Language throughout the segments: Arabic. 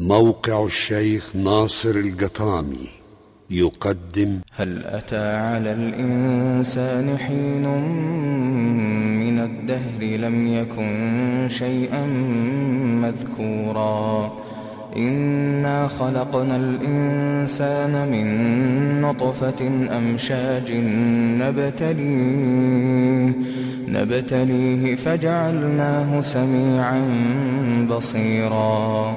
موقع الشيخ ناصر القطامي يقدم هل أتى على الإنسان حين من الدهر لم يكن شيئا مذكورا؟ إنا خلقنا الإنسان من نطفة أمشاج نبتليه نبتليه فجعلناه سميعا بصيرا.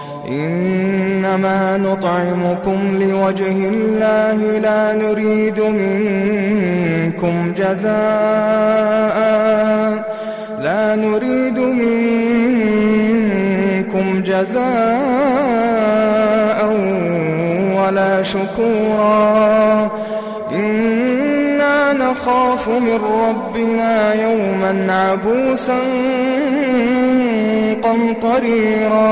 إنما نطعمكم لوجه الله لا نريد منكم جزاء. لا نريد منكم جزاء ولا شكورا. إنا نخاف من ربنا يوما عبوسا قمطريرا.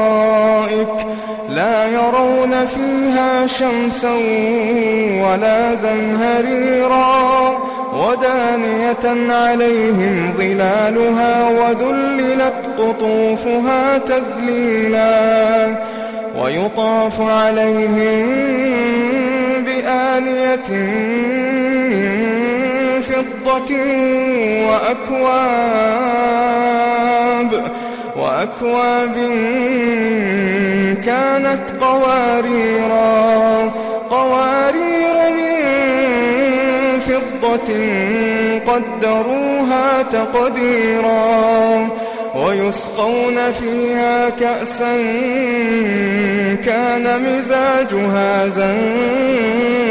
فيها شمسا ولا زمهريرا ودانية عليهم ظلالها وذللت قطوفها تذليلا ويطاف عليهم بآنية من فضة وأكواب وأكواب كانت قواريرا قوارير من فضة قدروها تقديرا ويسقون فيها كأسا كان مزاجها زنجبيلا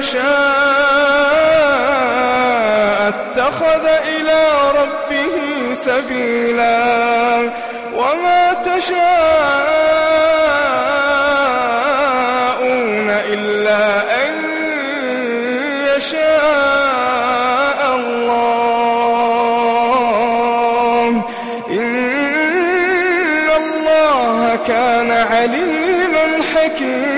شاء اتخذ إلى ربه سبيلا وما تشاءون إلا أن يشاء الله. إن الله كان عليما حكيما.